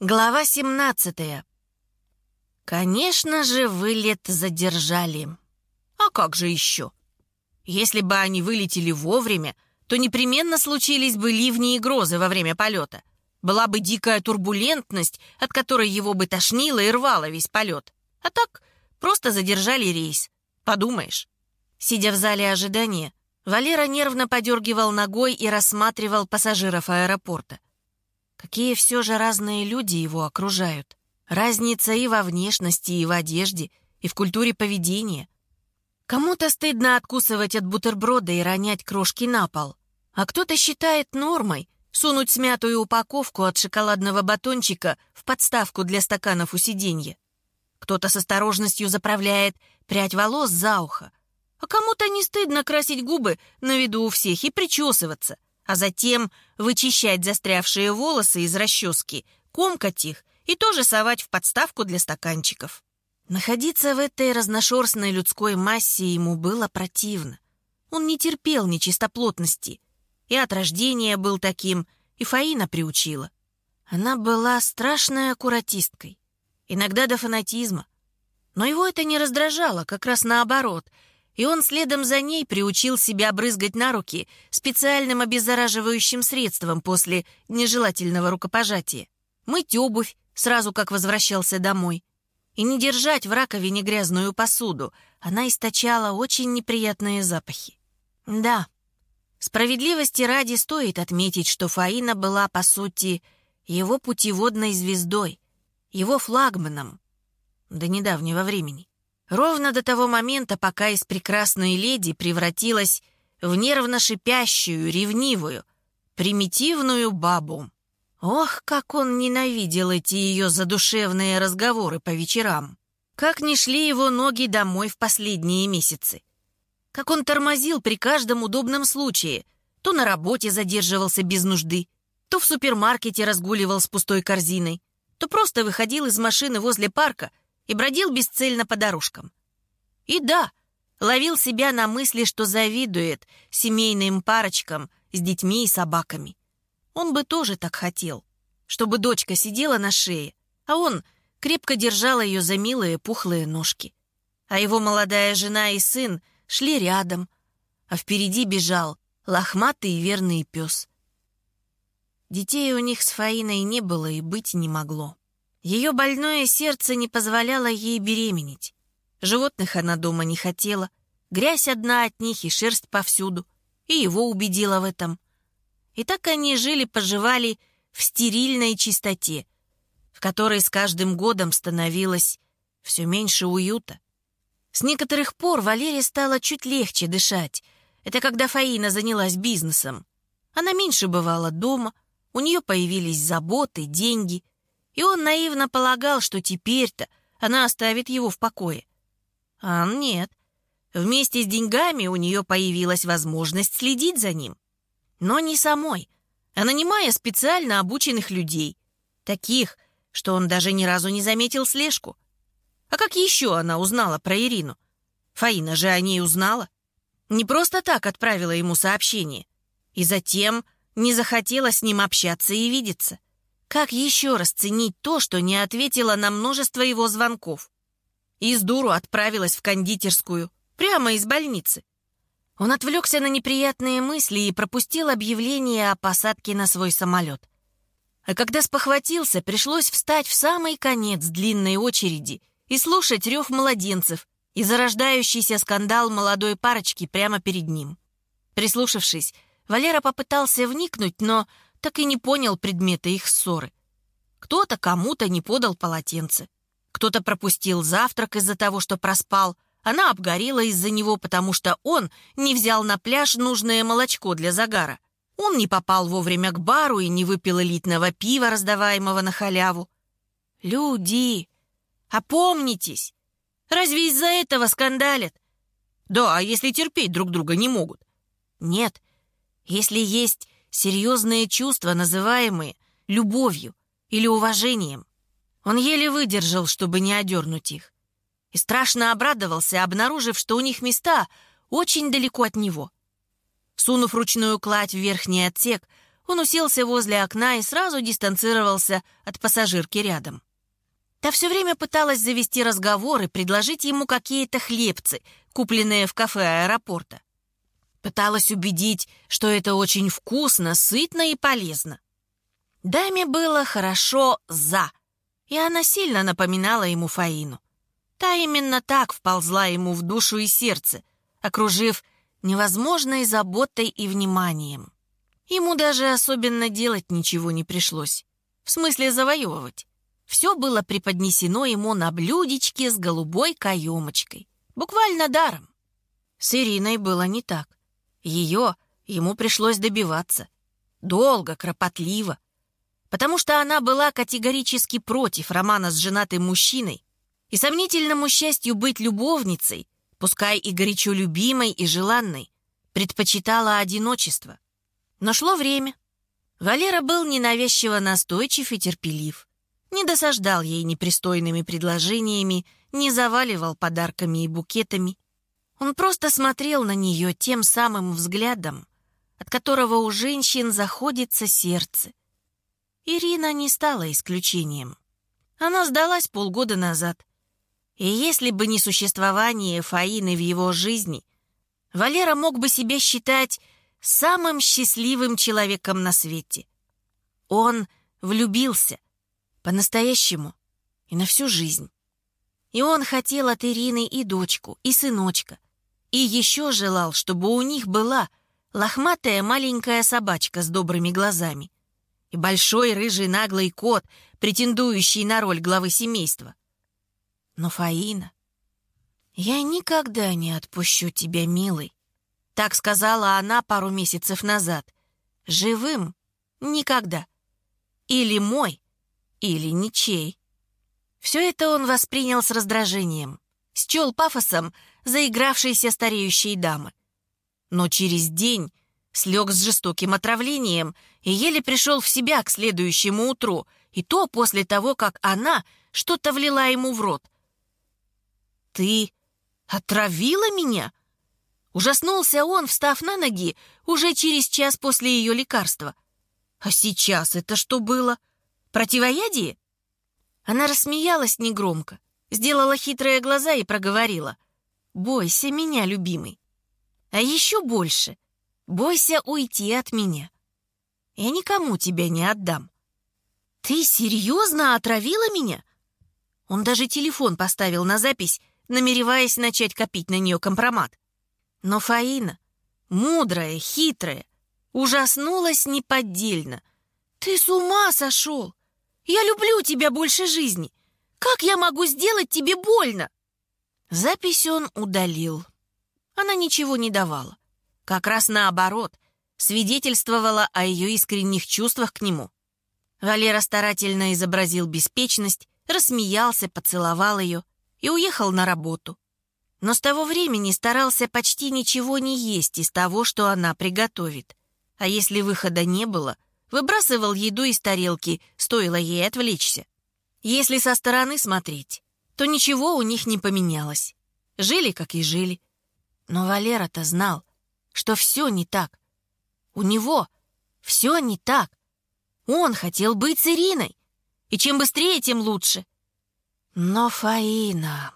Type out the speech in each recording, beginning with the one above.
Глава 17. Конечно же, вылет задержали. А как же еще? Если бы они вылетели вовремя, то непременно случились бы ливни и грозы во время полета. Была бы дикая турбулентность, от которой его бы тошнило и рвало весь полет. А так просто задержали рейс. Подумаешь. Сидя в зале ожидания, Валера нервно подергивал ногой и рассматривал пассажиров аэропорта. Какие все же разные люди его окружают. Разница и во внешности, и в одежде, и в культуре поведения. Кому-то стыдно откусывать от бутерброда и ронять крошки на пол. А кто-то считает нормой сунуть смятую упаковку от шоколадного батончика в подставку для стаканов у сиденья. Кто-то с осторожностью заправляет прядь волос за ухо. А кому-то не стыдно красить губы на виду у всех и причесываться — а затем вычищать застрявшие волосы из расчески, комкать их и тоже совать в подставку для стаканчиков. Находиться в этой разношерстной людской массе ему было противно. Он не терпел нечистоплотности. И от рождения был таким, и Фаина приучила. Она была страшной аккуратисткой, иногда до фанатизма. Но его это не раздражало, как раз наоборот — и он следом за ней приучил себя брызгать на руки специальным обеззараживающим средством после нежелательного рукопожатия, мыть обувь сразу как возвращался домой, и не держать в раковине грязную посуду. Она источала очень неприятные запахи. Да, справедливости ради стоит отметить, что Фаина была, по сути, его путеводной звездой, его флагманом до недавнего времени. Ровно до того момента, пока из прекрасной леди превратилась в нервно шипящую, ревнивую, примитивную бабу. Ох, как он ненавидел эти ее задушевные разговоры по вечерам. Как не шли его ноги домой в последние месяцы. Как он тормозил при каждом удобном случае. То на работе задерживался без нужды, то в супермаркете разгуливал с пустой корзиной, то просто выходил из машины возле парка и бродил бесцельно по дорожкам. И да, ловил себя на мысли, что завидует семейным парочкам с детьми и собаками. Он бы тоже так хотел, чтобы дочка сидела на шее, а он крепко держал ее за милые пухлые ножки. А его молодая жена и сын шли рядом, а впереди бежал лохматый и верный пес. Детей у них с Фаиной не было и быть не могло. Ее больное сердце не позволяло ей беременеть. Животных она дома не хотела. Грязь одна от них и шерсть повсюду. И его убедила в этом. И так они жили-поживали в стерильной чистоте, в которой с каждым годом становилось все меньше уюта. С некоторых пор Валере стало чуть легче дышать. Это когда Фаина занялась бизнесом. Она меньше бывала дома, у нее появились заботы, деньги — и он наивно полагал, что теперь-то она оставит его в покое. А нет. Вместе с деньгами у нее появилась возможность следить за ним. Но не самой, а нанимая специально обученных людей. Таких, что он даже ни разу не заметил слежку. А как еще она узнала про Ирину? Фаина же о ней узнала. Не просто так отправила ему сообщение. И затем не захотела с ним общаться и видеться. Как еще раз ценить то, что не ответила на множество его звонков? Из дуру отправилась в кондитерскую, прямо из больницы. Он отвлекся на неприятные мысли и пропустил объявление о посадке на свой самолет. А когда спохватился, пришлось встать в самый конец длинной очереди и слушать рев младенцев и зарождающийся скандал молодой парочки прямо перед ним. Прислушавшись, Валера попытался вникнуть, но так и не понял предмета их ссоры. Кто-то кому-то не подал полотенце. Кто-то пропустил завтрак из-за того, что проспал. Она обгорела из-за него, потому что он не взял на пляж нужное молочко для загара. Он не попал вовремя к бару и не выпил элитного пива, раздаваемого на халяву. «Люди, опомнитесь! Разве из-за этого скандалят?» «Да, а если терпеть друг друга не могут?» «Нет, если есть серьезные чувства, называемые любовью или уважением. Он еле выдержал, чтобы не одернуть их. И страшно обрадовался, обнаружив, что у них места очень далеко от него. Сунув ручную кладь в верхний отсек, он уселся возле окна и сразу дистанцировался от пассажирки рядом. Та все время пыталась завести разговор и предложить ему какие-то хлебцы, купленные в кафе аэропорта. Пыталась убедить, что это очень вкусно, сытно и полезно. Даме было хорошо «за», и она сильно напоминала ему Фаину. Та именно так вползла ему в душу и сердце, окружив невозможной заботой и вниманием. Ему даже особенно делать ничего не пришлось. В смысле завоевывать. Все было преподнесено ему на блюдечке с голубой каемочкой. Буквально даром. С Ириной было не так. Ее ему пришлось добиваться. Долго, кропотливо. Потому что она была категорически против романа с женатым мужчиной и сомнительному счастью быть любовницей, пускай и горячо любимой и желанной, предпочитала одиночество. Но шло время. Валера был ненавязчиво настойчив и терпелив. Не досаждал ей непристойными предложениями, не заваливал подарками и букетами. Он просто смотрел на нее тем самым взглядом, от которого у женщин заходится сердце. Ирина не стала исключением. Она сдалась полгода назад. И если бы не существование Фаины в его жизни, Валера мог бы себя считать самым счастливым человеком на свете. Он влюбился. По-настоящему. И на всю жизнь. И он хотел от Ирины и дочку, и сыночка. И еще желал, чтобы у них была лохматая маленькая собачка с добрыми глазами. И большой рыжий наглый кот, претендующий на роль главы семейства. Но Фаина... «Я никогда не отпущу тебя, милый», — так сказала она пару месяцев назад. «Живым? Никогда. Или мой, или ничей». Все это он воспринял с раздражением, счел пафосом заигравшейся стареющей дамы. Но через день слег с жестоким отравлением и еле пришел в себя к следующему утру, и то после того, как она что-то влила ему в рот. «Ты отравила меня?» Ужаснулся он, встав на ноги, уже через час после ее лекарства. «А сейчас это что было? Противоядие?» Она рассмеялась негромко, сделала хитрые глаза и проговорила. «Бойся меня, любимый. А еще больше. Бойся уйти от меня. Я никому тебя не отдам». «Ты серьезно отравила меня?» Он даже телефон поставил на запись, намереваясь начать копить на нее компромат. Но Фаина, мудрая, хитрая, ужаснулась неподдельно. «Ты с ума сошел! Я люблю тебя больше жизни. Как я могу сделать тебе больно?» Запись он удалил. Она ничего не давала. Как раз наоборот, свидетельствовала о ее искренних чувствах к нему. Валера старательно изобразил беспечность, рассмеялся, поцеловал ее и уехал на работу. Но с того времени старался почти ничего не есть из того, что она приготовит. А если выхода не было — Выбрасывал еду из тарелки, стоило ей отвлечься. Если со стороны смотреть, то ничего у них не поменялось. Жили, как и жили. Но Валера-то знал, что все не так. У него все не так. Он хотел быть с Ириной. И чем быстрее, тем лучше. Но Фаина...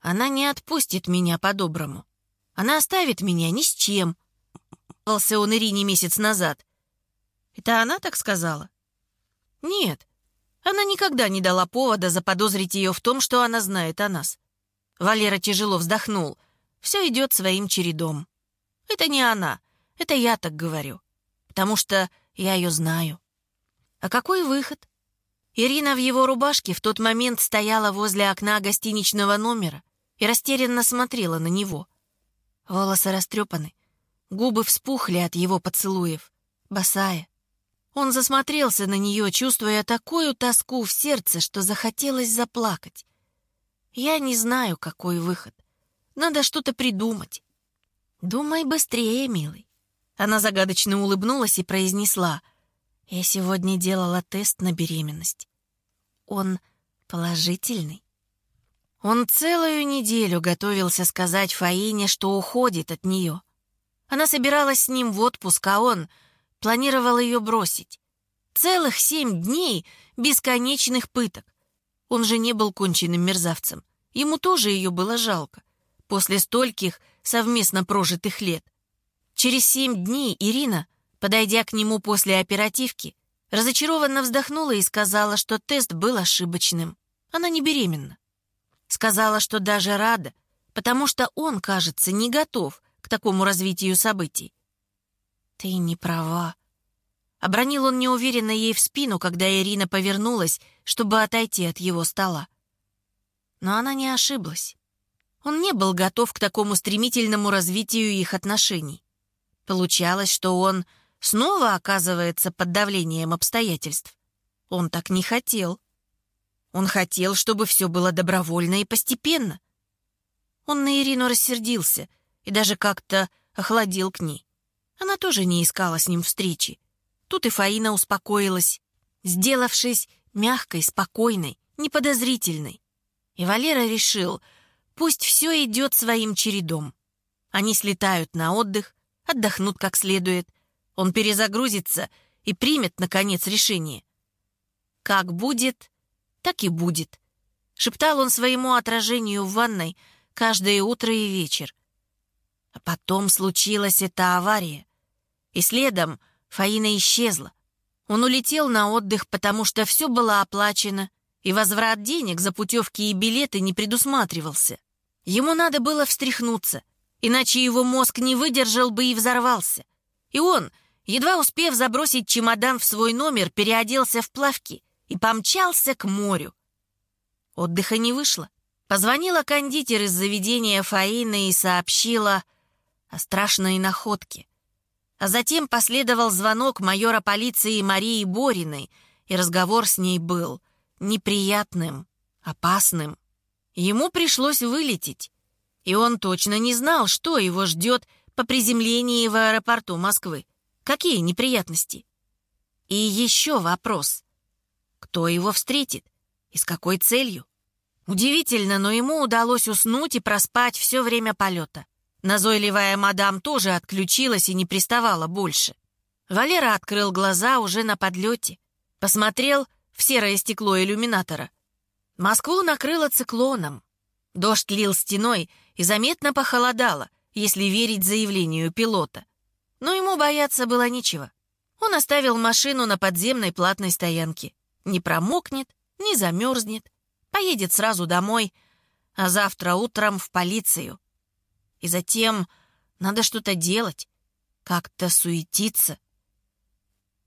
Она не отпустит меня по-доброму. Она оставит меня ни с чем. Пался он Ирине месяц назад. Это она так сказала? Нет, она никогда не дала повода заподозрить ее в том, что она знает о нас. Валера тяжело вздохнул. Все идет своим чередом. Это не она, это я так говорю. Потому что я ее знаю. А какой выход? Ирина в его рубашке в тот момент стояла возле окна гостиничного номера и растерянно смотрела на него. Волосы растрепаны, губы вспухли от его поцелуев, босая. Он засмотрелся на нее, чувствуя такую тоску в сердце, что захотелось заплакать. «Я не знаю, какой выход. Надо что-то придумать». «Думай быстрее, милый». Она загадочно улыбнулась и произнесла. «Я сегодня делала тест на беременность. Он положительный». Он целую неделю готовился сказать Фаине, что уходит от нее. Она собиралась с ним в отпуск, а он планировал ее бросить. Целых семь дней бесконечных пыток. Он же не был конченным мерзавцем. Ему тоже ее было жалко. После стольких совместно прожитых лет. Через семь дней Ирина, подойдя к нему после оперативки, разочарованно вздохнула и сказала, что тест был ошибочным. Она не беременна. Сказала, что даже рада, потому что он, кажется, не готов к такому развитию событий. «Ты не права», Обронил он неуверенно ей в спину, когда Ирина повернулась, чтобы отойти от его стола. Но она не ошиблась. Он не был готов к такому стремительному развитию их отношений. Получалось, что он снова оказывается под давлением обстоятельств. Он так не хотел. Он хотел, чтобы все было добровольно и постепенно. Он на Ирину рассердился и даже как-то охладил к ней. Она тоже не искала с ним встречи. Тут и Фаина успокоилась, сделавшись мягкой, спокойной, неподозрительной. И Валера решил, пусть все идет своим чередом. Они слетают на отдых, отдохнут как следует. Он перезагрузится и примет, наконец, решение. «Как будет, так и будет», — шептал он своему отражению в ванной каждое утро и вечер. А потом случилась эта авария. И следом — Фаина исчезла. Он улетел на отдых, потому что все было оплачено, и возврат денег за путевки и билеты не предусматривался. Ему надо было встряхнуться, иначе его мозг не выдержал бы и взорвался. И он, едва успев забросить чемодан в свой номер, переоделся в плавки и помчался к морю. Отдыха не вышло. Позвонила кондитер из заведения Фаины и сообщила о страшной находке. А затем последовал звонок майора полиции Марии Бориной, и разговор с ней был неприятным, опасным. Ему пришлось вылететь, и он точно не знал, что его ждет по приземлении в аэропорту Москвы. Какие неприятности? И еще вопрос. Кто его встретит? И с какой целью? Удивительно, но ему удалось уснуть и проспать все время полета. Назойливая мадам тоже отключилась и не приставала больше. Валера открыл глаза уже на подлете. Посмотрел в серое стекло иллюминатора. Москву накрыло циклоном. Дождь лил стеной и заметно похолодало, если верить заявлению пилота. Но ему бояться было нечего. Он оставил машину на подземной платной стоянке. Не промокнет, не замерзнет, поедет сразу домой, а завтра утром в полицию. И затем надо что-то делать, как-то суетиться.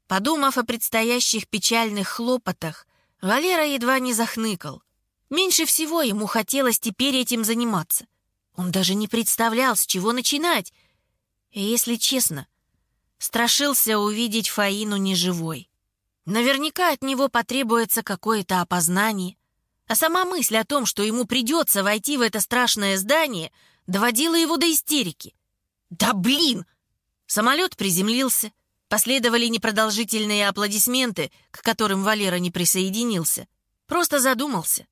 Подумав о предстоящих печальных хлопотах, Валера едва не захныкал. Меньше всего ему хотелось теперь этим заниматься. Он даже не представлял, с чего начинать. И, если честно, страшился увидеть Фаину неживой. Наверняка от него потребуется какое-то опознание. А сама мысль о том, что ему придется войти в это страшное здание — доводила его до истерики. «Да блин!» Самолет приземлился. Последовали непродолжительные аплодисменты, к которым Валера не присоединился. Просто задумался.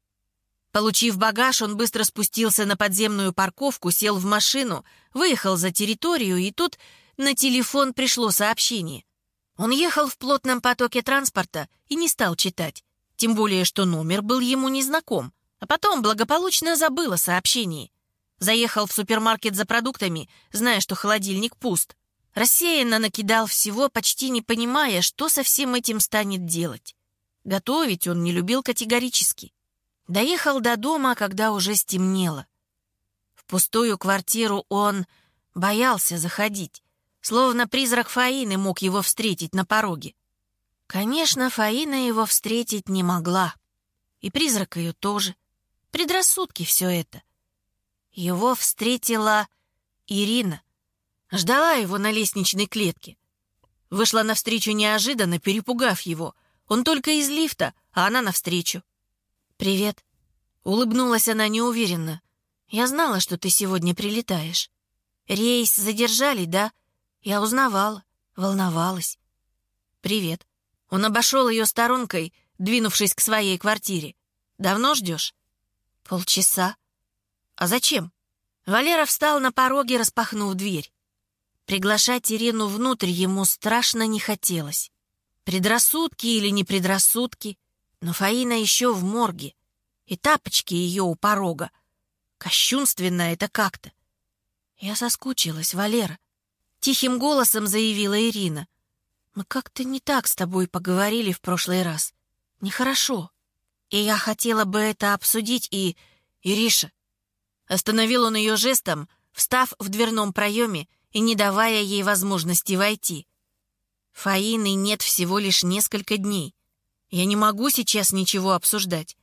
Получив багаж, он быстро спустился на подземную парковку, сел в машину, выехал за территорию, и тут на телефон пришло сообщение. Он ехал в плотном потоке транспорта и не стал читать, тем более что номер был ему незнаком, а потом благополучно забыл о сообщении. Заехал в супермаркет за продуктами, зная, что холодильник пуст. Рассеянно накидал всего, почти не понимая, что со всем этим станет делать. Готовить он не любил категорически. Доехал до дома, когда уже стемнело. В пустую квартиру он боялся заходить, словно призрак Фаины мог его встретить на пороге. Конечно, Фаина его встретить не могла. И призрак ее тоже. Предрассудки все это. Его встретила Ирина. Ждала его на лестничной клетке. Вышла навстречу неожиданно, перепугав его. Он только из лифта, а она навстречу. «Привет». Улыбнулась она неуверенно. «Я знала, что ты сегодня прилетаешь. Рейс задержали, да? Я узнавала, волновалась». «Привет». Он обошел ее сторонкой, двинувшись к своей квартире. «Давно ждешь?» «Полчаса». «А зачем?» Валера встал на пороге, распахнув дверь. Приглашать Ирину внутрь ему страшно не хотелось. Предрассудки или не предрассудки, но Фаина еще в морге, и тапочки ее у порога. Кощунственно это как-то. Я соскучилась, Валера. Тихим голосом заявила Ирина. Мы как-то не так с тобой поговорили в прошлый раз. Нехорошо. И я хотела бы это обсудить, и... Ириша. Остановил он ее жестом, встав в дверном проеме и не давая ей возможности войти. Фаины нет всего лишь несколько дней. Я не могу сейчас ничего обсуждать.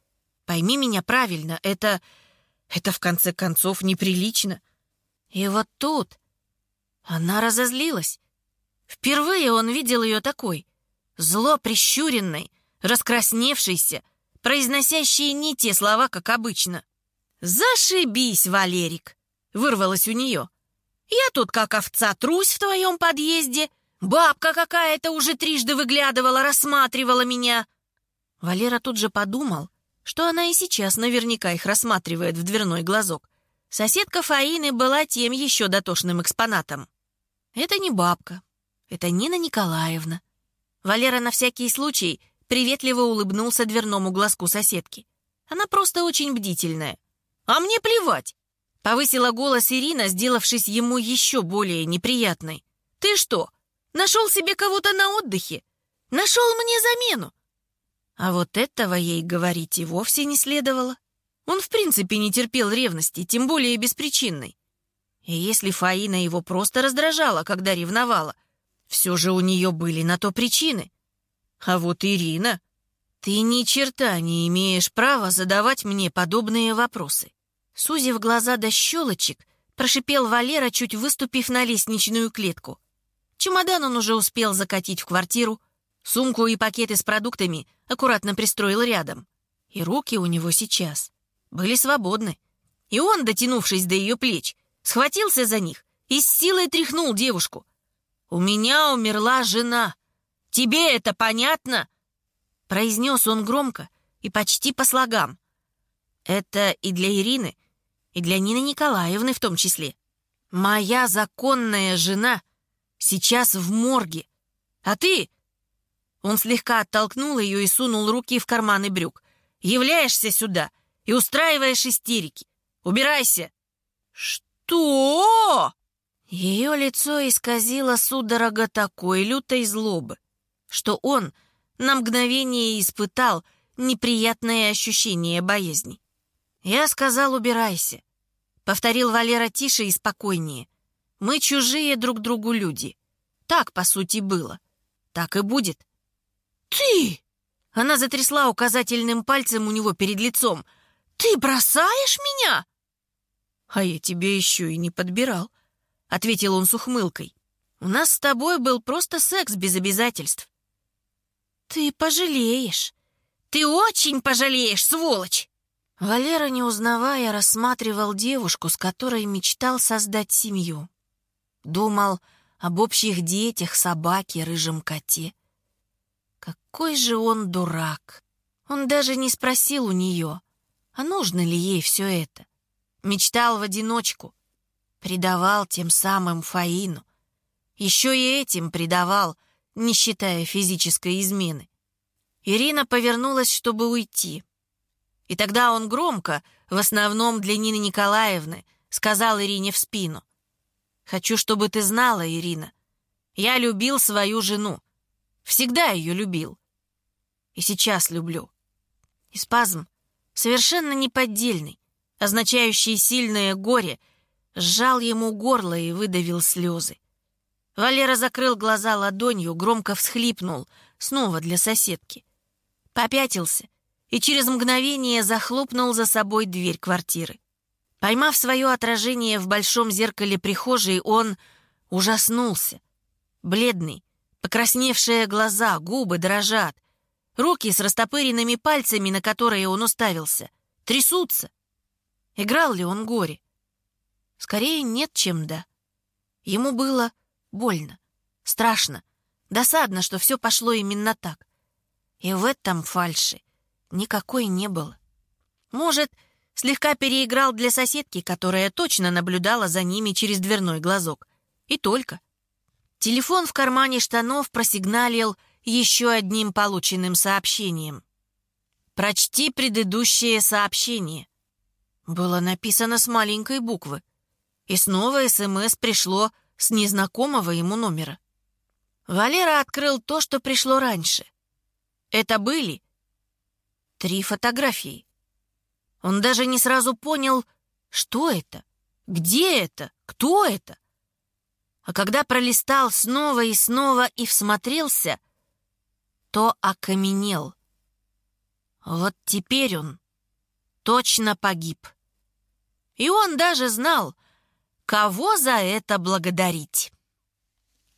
Пойми меня правильно, это... Это, в конце концов, неприлично. И вот тут она разозлилась. Впервые он видел ее такой, зло прищуренной, раскрасневшейся, произносящей не те слова, как обычно. «Зашибись, Валерик!» — вырвалось у нее. «Я тут как овца трусь в твоем подъезде. Бабка какая-то уже трижды выглядывала, рассматривала меня». Валера тут же подумал, что она и сейчас наверняка их рассматривает в дверной глазок. Соседка Фаины была тем еще дотошным экспонатом. Это не бабка, это Нина Николаевна. Валера на всякий случай приветливо улыбнулся дверному глазку соседки. Она просто очень бдительная. «А мне плевать!» — повысила голос Ирина, сделавшись ему еще более неприятной. «Ты что, нашел себе кого-то на отдыхе? Нашел мне замену? А вот этого ей говорить и вовсе не следовало. Он в принципе не терпел ревности, тем более беспричинной. И если Фаина его просто раздражала, когда ревновала, все же у нее были на то причины. А вот Ирина... Ты ни черта не имеешь права задавать мне подобные вопросы. Сузив глаза до щелочек, прошипел Валера, чуть выступив на лестничную клетку. Чемодан он уже успел закатить в квартиру, Сумку и пакеты с продуктами аккуратно пристроил рядом. И руки у него сейчас были свободны. И он, дотянувшись до ее плеч, схватился за них и с силой тряхнул девушку. «У меня умерла жена. Тебе это понятно?» Произнес он громко и почти по слогам. Это и для Ирины, и для Нины Николаевны в том числе. «Моя законная жена сейчас в морге, а ты он слегка оттолкнул ее и сунул руки в карманы брюк. «Являешься сюда и устраиваешь истерики. Убирайся!» «Что?» Ее лицо исказило судорога такой лютой злобы, что он на мгновение испытал неприятное ощущение боязни. «Я сказал, убирайся», — повторил Валера тише и спокойнее. «Мы чужие друг другу люди. Так, по сути, было. Так и будет. «Ты!» Она затрясла указательным пальцем у него перед лицом. «Ты бросаешь меня?» «А я тебе еще и не подбирал», — ответил он с ухмылкой. «У нас с тобой был просто секс без обязательств». «Ты пожалеешь. Ты очень пожалеешь, сволочь!» Валера, не узнавая, рассматривал девушку, с которой мечтал создать семью. Думал об общих детях, собаке, рыжем коте. Какой же он дурак! Он даже не спросил у нее, а нужно ли ей все это. Мечтал в одиночку, предавал тем самым Фаину. Еще и этим предавал, не считая физической измены. Ирина повернулась, чтобы уйти. И тогда он громко, в основном для Нины Николаевны, сказал Ирине в спину. «Хочу, чтобы ты знала, Ирина, я любил свою жену. Всегда ее любил. И сейчас люблю. И спазм, совершенно неподдельный, означающий сильное горе, сжал ему горло и выдавил слезы. Валера закрыл глаза ладонью, громко всхлипнул, снова для соседки. Попятился и через мгновение захлопнул за собой дверь квартиры. Поймав свое отражение в большом зеркале прихожей, он ужаснулся. Бледный, Покрасневшие глаза, губы дрожат. Руки с растопыренными пальцами, на которые он уставился, трясутся. Играл ли он горе? Скорее нет, чем да. Ему было больно, страшно, досадно, что все пошло именно так. И в этом фальши никакой не было. Может, слегка переиграл для соседки, которая точно наблюдала за ними через дверной глазок. И только — Телефон в кармане штанов просигналил еще одним полученным сообщением. «Прочти предыдущее сообщение». Было написано с маленькой буквы. И снова СМС пришло с незнакомого ему номера. Валера открыл то, что пришло раньше. Это были три фотографии. Он даже не сразу понял, что это, где это, кто это. А когда пролистал снова и снова и всмотрелся, то окаменел. Вот теперь он точно погиб. И он даже знал, кого за это благодарить.